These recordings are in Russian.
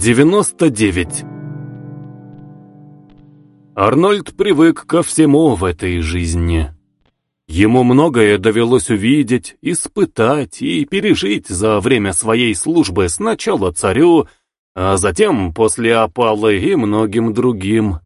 99. Арнольд привык ко всему в этой жизни. Ему многое довелось увидеть, испытать и пережить за время своей службы сначала царю, а затем после опалы и многим другим.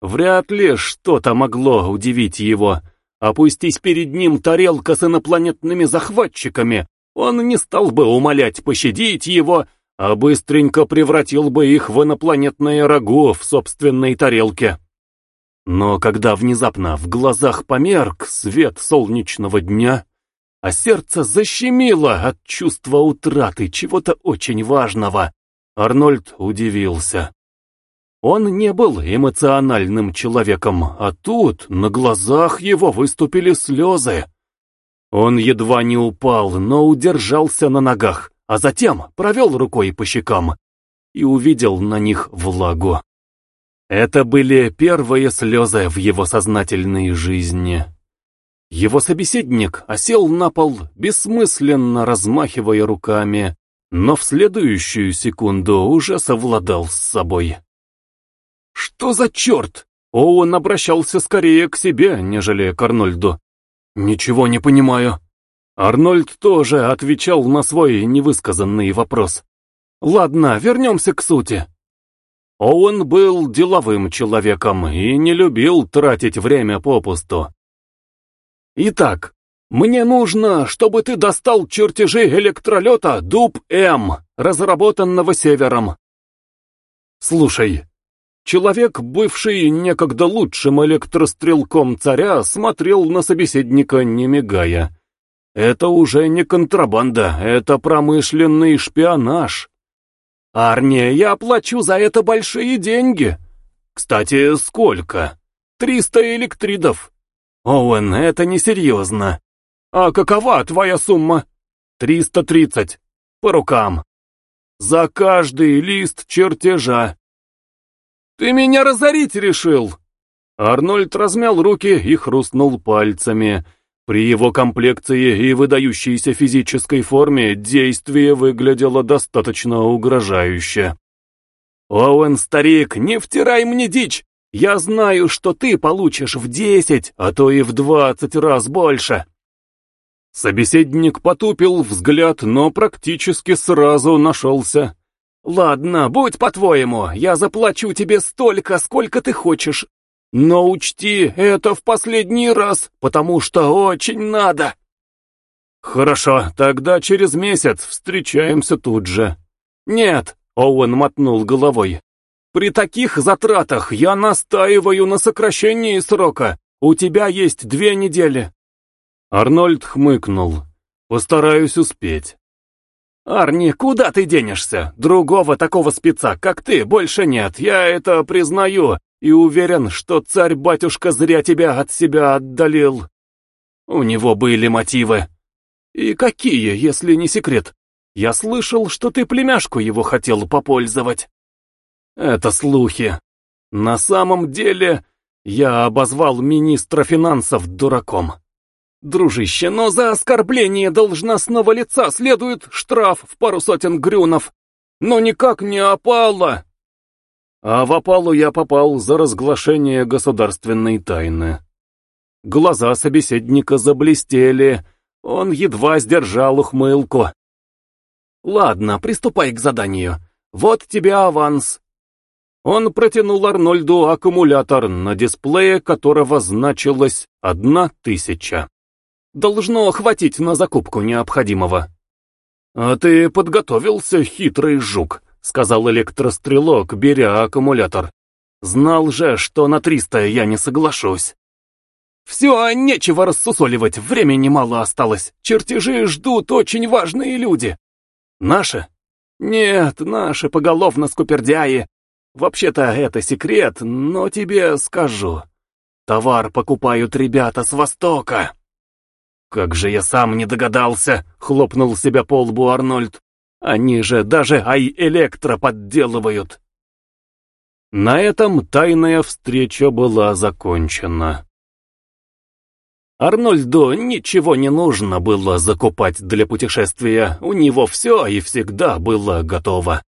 Вряд ли что-то могло удивить его. Опустись перед ним тарелка с инопланетными захватчиками, он не стал бы умолять пощадить его, а быстренько превратил бы их в инопланетное рагу в собственной тарелке. Но когда внезапно в глазах померк свет солнечного дня, а сердце защемило от чувства утраты чего-то очень важного, Арнольд удивился. Он не был эмоциональным человеком, а тут на глазах его выступили слезы. Он едва не упал, но удержался на ногах, а затем провел рукой по щекам и увидел на них влагу. Это были первые слезы в его сознательной жизни. Его собеседник осел на пол, бессмысленно размахивая руками, но в следующую секунду уже совладал с собой. Что за черт? Оуэн обращался скорее к себе, нежели к Арнольду. Ничего не понимаю. Арнольд тоже отвечал на свой невысказанный вопрос. Ладно, вернемся к сути. Оуэн был деловым человеком и не любил тратить время попусту. Итак, мне нужно, чтобы ты достал чертежи электролета Дуб-М, разработанного Севером. Слушай, человек, бывший некогда лучшим электрострелком царя, смотрел на собеседника, не мигая. Это уже не контрабанда, это промышленный шпионаж. Арни, я плачу за это большие деньги. Кстати, сколько? Триста электридов. Оуэн, это несерьезно. А какова твоя сумма? Триста тридцать. По рукам. За каждый лист чертежа. Ты меня разорить решил? Арнольд размял руки и хрустнул пальцами. При его комплекции и выдающейся физической форме действие выглядело достаточно угрожающе. «Оуэн, старик, не втирай мне дичь! Я знаю, что ты получишь в десять, а то и в двадцать раз больше!» Собеседник потупил взгляд, но практически сразу нашелся. «Ладно, будь по-твоему, я заплачу тебе столько, сколько ты хочешь, но учти, это в последний раз, потому что очень надо. Хорошо, тогда через месяц встречаемся тут же. Нет, Оуэн мотнул головой. При таких затратах я настаиваю на сокращении срока. У тебя есть две недели. Арнольд хмыкнул. Постараюсь успеть. «Арни, куда ты денешься? Другого такого спеца, как ты, больше нет, я это признаю, и уверен, что царь-батюшка зря тебя от себя отдалил. У него были мотивы. И какие, если не секрет? Я слышал, что ты племяшку его хотел попользовать. Это слухи. На самом деле, я обозвал министра финансов дураком. Дружище, но за оскорбление должностного лица следует штраф в пару сотен грюнов. Но никак не опала. А в опалу я попал за разглашение государственной тайны. Глаза собеседника заблестели, он едва сдержал ухмылку. «Ладно, приступай к заданию. Вот тебе аванс». Он протянул Арнольду аккумулятор, на дисплее которого значилось одна тысяча. Должно хватить на закупку необходимого. «А ты подготовился, хитрый жук», сказал электрострелок, беря аккумулятор. Знал же, что на триста я не соглашусь. Все, нечего рассусоливать, времени мало осталось. Чертежи ждут очень важные люди. Наши? Нет, наши поголовно скупердяи. Вообще-то это секрет, но тебе скажу. Товар покупают ребята с Востока. Как же я сам не догадался, хлопнул себя по лбу Арнольд. Они же даже Ай-Электро подделывают. На этом тайная встреча была закончена. Арнольду ничего не нужно было закупать для путешествия, у него все и всегда было готово.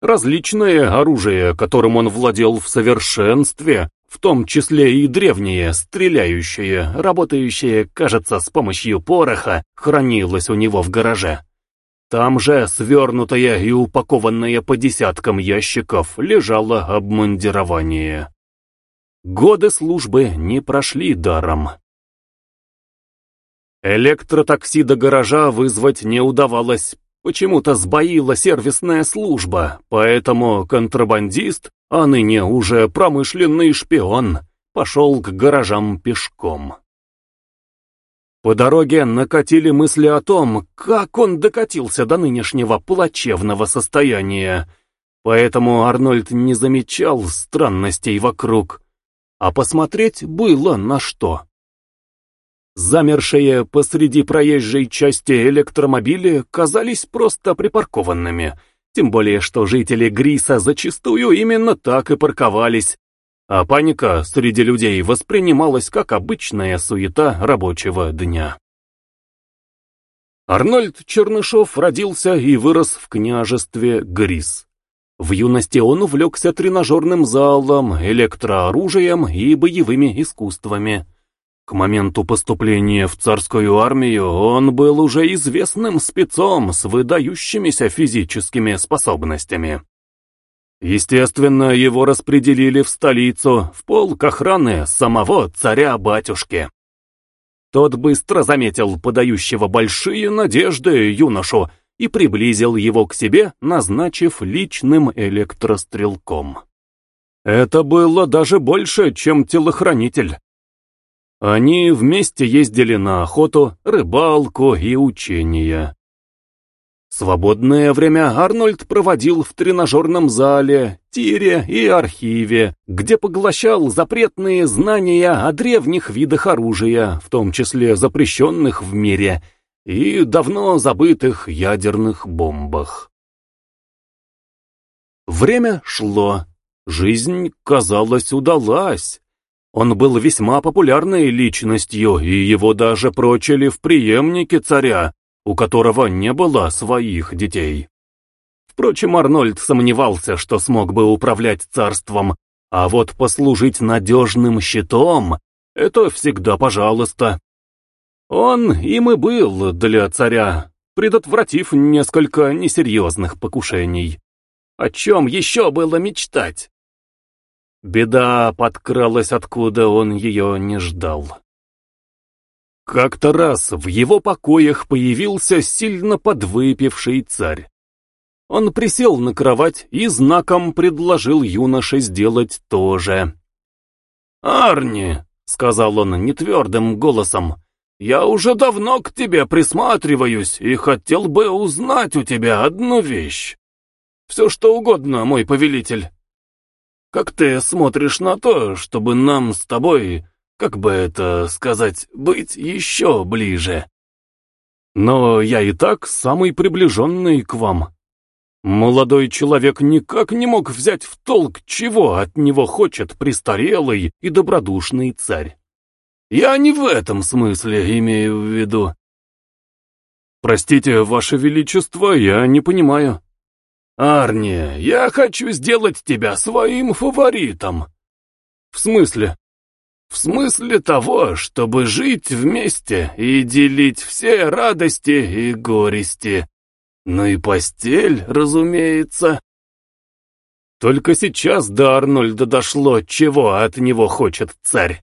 Различное оружие, которым он владел в совершенстве, в том числе и древнее, стреляющее, работающее, кажется, с помощью пороха, хранилось у него в гараже. Там же, свернутое и упакованное по десяткам ящиков, лежало обмундирование. Годы службы не прошли даром. Электротакси до гаража вызвать не удавалось, почему-то сбоила сервисная служба, поэтому контрабандист, а ныне уже промышленный шпион, пошел к гаражам пешком. По дороге накатили мысли о том, как он докатился до нынешнего плачевного состояния, поэтому Арнольд не замечал странностей вокруг, а посмотреть было на что. Замершие посреди проезжей части электромобили казались просто припаркованными, тем более что жители Гриса зачастую именно так и парковались, а паника среди людей воспринималась как обычная суета рабочего дня. Арнольд Чернышов родился и вырос в княжестве Грис. В юности он увлекся тренажерным залом, электрооружием и боевыми искусствами. К моменту поступления в царскую армию он был уже известным спецом с выдающимися физическими способностями. Естественно, его распределили в столицу, в полк охраны самого царя-батюшки. Тот быстро заметил подающего большие надежды юношу и приблизил его к себе, назначив личным электрострелком. Это было даже больше, чем телохранитель. Они вместе ездили на охоту, рыбалку и учения. Свободное время Арнольд проводил в тренажерном зале, тире и архиве, где поглощал запретные знания о древних видах оружия, в том числе запрещенных в мире, и давно забытых ядерных бомбах. Время шло. Жизнь, казалось, удалась. Он был весьма популярной личностью, и его даже прочили в преемнике царя, у которого не было своих детей. Впрочем, Арнольд сомневался, что смог бы управлять царством, а вот послужить надежным щитом — это всегда пожалуйста. Он им и был для царя, предотвратив несколько несерьезных покушений. О чем еще было мечтать? Беда подкралась, откуда он ее не ждал. Как-то раз в его покоях появился сильно подвыпивший царь. Он присел на кровать и знаком предложил юноше сделать то же. «Арни», — сказал он нетвердым голосом, — «я уже давно к тебе присматриваюсь и хотел бы узнать у тебя одну вещь. Все что угодно, мой повелитель. Как ты смотришь на то, чтобы нам с тобой как бы это сказать, быть еще ближе. Но я и так самый приближенный к вам. Молодой человек никак не мог взять в толк, чего от него хочет престарелый и добродушный царь. Я не в этом смысле имею в виду. Простите, ваше величество, я не понимаю. Арни, я хочу сделать тебя своим фаворитом. В смысле? В смысле того, чтобы жить вместе и делить все радости и горести. Ну и постель, разумеется. Только сейчас до Арнольда дошло, чего от него хочет царь.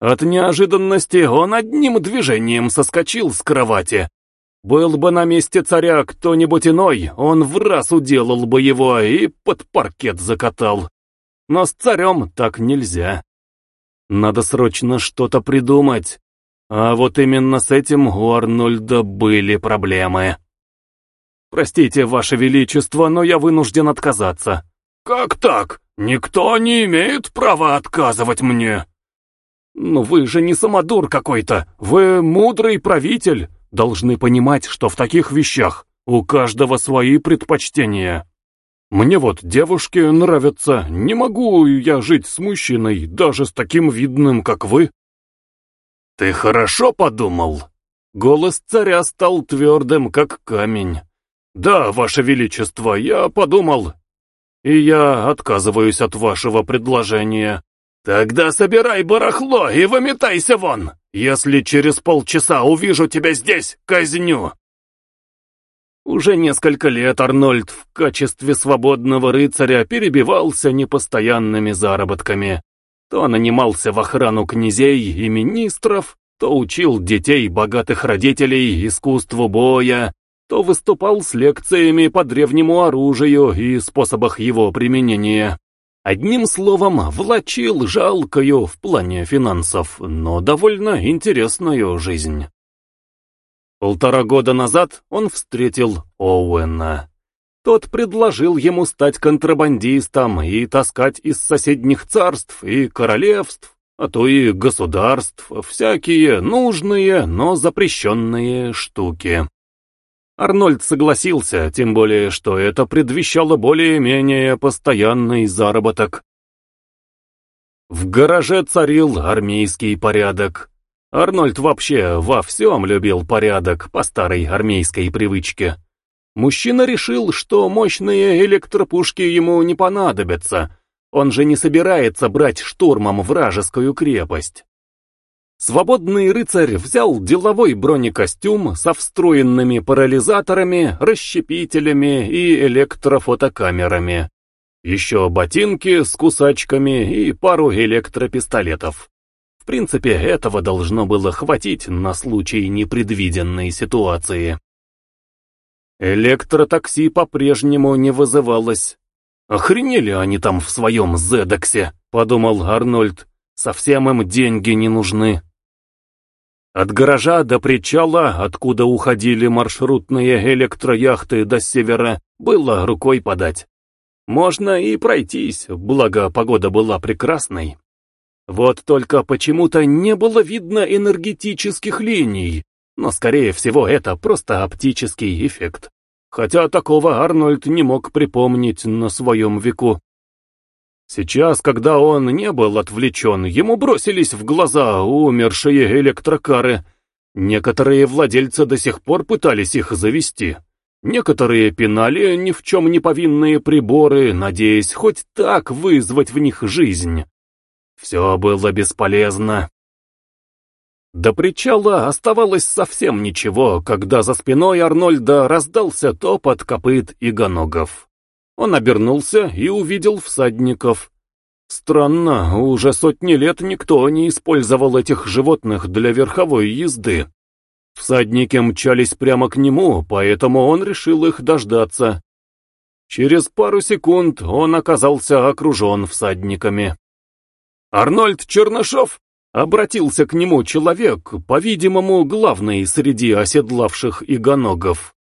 От неожиданности он одним движением соскочил с кровати. Был бы на месте царя кто-нибудь иной, он в раз уделал бы его и под паркет закатал. Но с царем так нельзя. Надо срочно что-то придумать. А вот именно с этим у Арнольда были проблемы. Простите, Ваше Величество, но я вынужден отказаться. Как так? Никто не имеет права отказывать мне. Но вы же не самодур какой-то. Вы мудрый правитель. Должны понимать, что в таких вещах у каждого свои предпочтения. Мне вот девушки нравятся, не могу я жить с мужчиной, даже с таким видным, как вы. Ты хорошо подумал? Голос царя стал твердым, как камень. «Да, Ваше Величество, я подумал, и я отказываюсь от вашего предложения». «Тогда собирай барахло и выметайся вон! Если через полчаса увижу тебя здесь, казню!» Уже несколько лет Арнольд в качестве свободного рыцаря перебивался непостоянными заработками. То нанимался в охрану князей и министров, то учил детей богатых родителей искусству боя, то выступал с лекциями по древнему оружию и способах его применения. Одним словом, влачил жалкую в плане финансов, но довольно интересную жизнь. Полтора года назад он встретил Оуэна. Тот предложил ему стать контрабандистом и таскать из соседних царств и королевств, а то и государств, всякие нужные, но запрещенные штуки. Арнольд согласился, тем более, что это предвещало более-менее постоянный заработок. В гараже царил армейский порядок. Арнольд вообще во всем любил порядок по старой армейской привычке. Мужчина решил, что мощные электропушки ему не понадобятся, он же не собирается брать штурмом вражескую крепость. Свободный рыцарь взял деловой бронекостюм со встроенными парализаторами, расщепителями и электрофотокамерами. Еще ботинки с кусачками и пару электропистолетов. В принципе, этого должно было хватить на случай непредвиденной ситуации. Электротакси по-прежнему не вызывалось. «Охренели они там в своем Зедексе», — подумал Арнольд. «Совсем им деньги не нужны». От гаража до причала, откуда уходили маршрутные электрояхты до севера, было рукой подать. Можно и пройтись, благо погода была прекрасной. Вот только почему-то не было видно энергетических линий, но скорее всего это просто оптический эффект. Хотя такого Арнольд не мог припомнить на своем веку. Сейчас, когда он не был отвлечен, ему бросились в глаза умершие электрокары. Некоторые владельцы до сих пор пытались их завести. Некоторые пинали ни в чем не повинные приборы, надеясь хоть так вызвать в них жизнь. Все было бесполезно. До причала оставалось совсем ничего, когда за спиной Арнольда раздался топот копыт и гоногов. Он обернулся и увидел всадников. Странно, уже сотни лет никто не использовал этих животных для верховой езды. Всадники мчались прямо к нему, поэтому он решил их дождаться. Через пару секунд он оказался окружен всадниками. «Арнольд Чернышов!» — обратился к нему человек, по-видимому, главный среди оседлавших игоногов.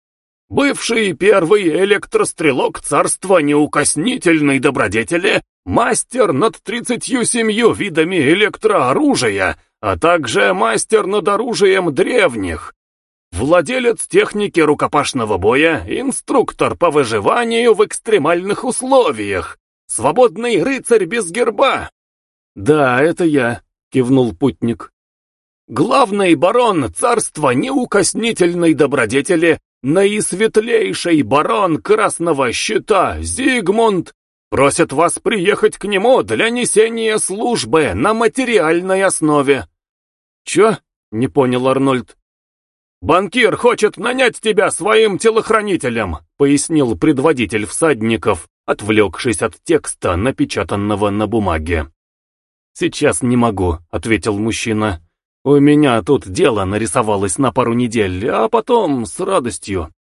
Бывший первый электрострелок царства неукоснительной добродетели, мастер над тридцатью семью видами электрооружия, а также мастер над оружием древних, владелец техники рукопашного боя, инструктор по выживанию в экстремальных условиях, свободный рыцарь без герба. «Да, это я», — кивнул путник. «Главный барон царства неукоснительной добродетели наисветлейший барон Красного Щита Зигмунд просит вас приехать к нему для несения службы на материальной основе. Чё? Не понял Арнольд. «Банкир хочет нанять тебя своим телохранителем», пояснил предводитель всадников, отвлекшись от текста, напечатанного на бумаге. «Сейчас не могу», — ответил мужчина. У меня тут дело нарисовалось на пару недель, а потом с радостью.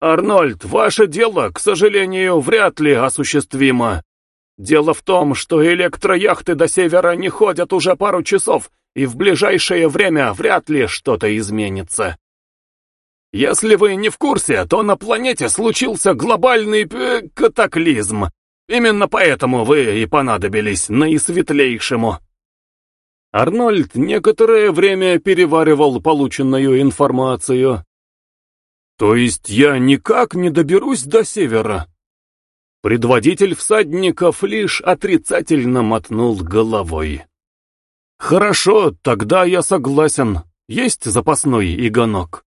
Арнольд, ваше дело, к сожалению, вряд ли осуществимо. Дело в том, что электрояхты до севера не ходят уже пару часов, и в ближайшее время вряд ли что-то изменится. Если вы не в курсе, то на планете случился глобальный э, катаклизм. Именно поэтому вы и понадобились наисветлейшему. Арнольд некоторое время переваривал полученную информацию. То есть я никак не доберусь до севера? Предводитель всадников лишь отрицательно мотнул головой. Хорошо, тогда я согласен. Есть запасной игонок.